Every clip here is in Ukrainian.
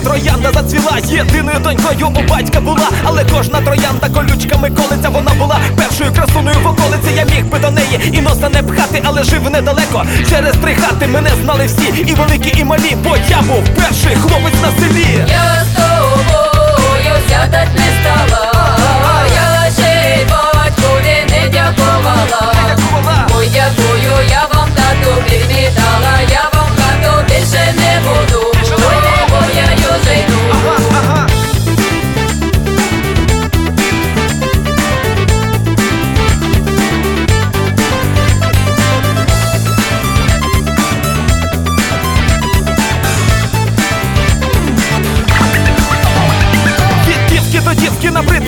троянда зацвіла. Єдиною донькою у батька була, але кожна троянда колючками колиться. Вона була першою красуною в околиці. Я міг би до неї і носа не пхати, але жив недалеко. Через три хати мене знали всі, і великі, і малі, бо я був перший хлопець на селі.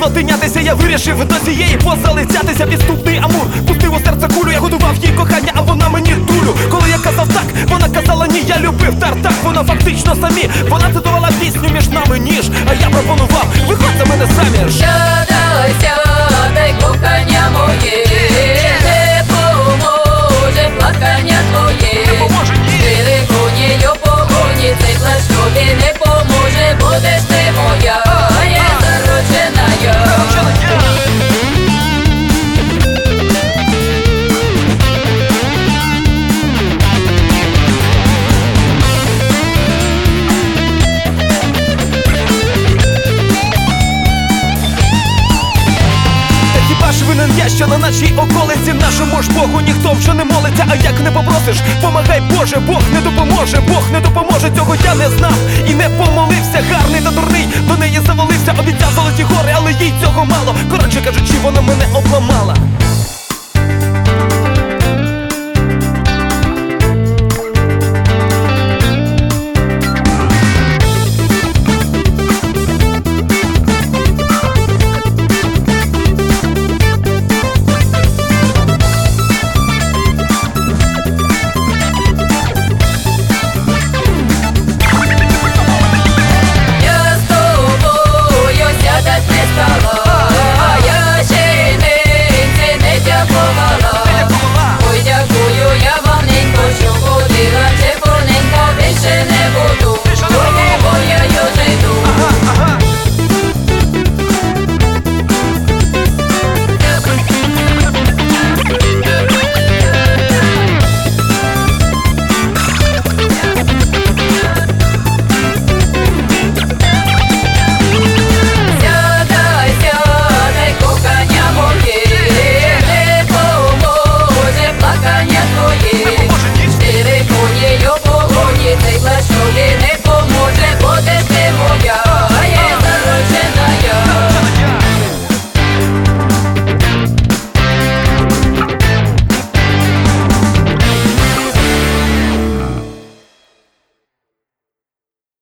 Дівки тинятися, я вирішив до цієї позалицятися підступний амур. Пустив що на нашій околиці нашому ж Богу ніхто вже не молиться, а як не попросиш, помагай Боже, Бог не допоможе, Бог не допоможе, цього я не знав і не помолився, гарний та дурний, до неї завалився, обіцяв золоті гори, але їй цього мало. Коротше кажучи, вона мене обламала.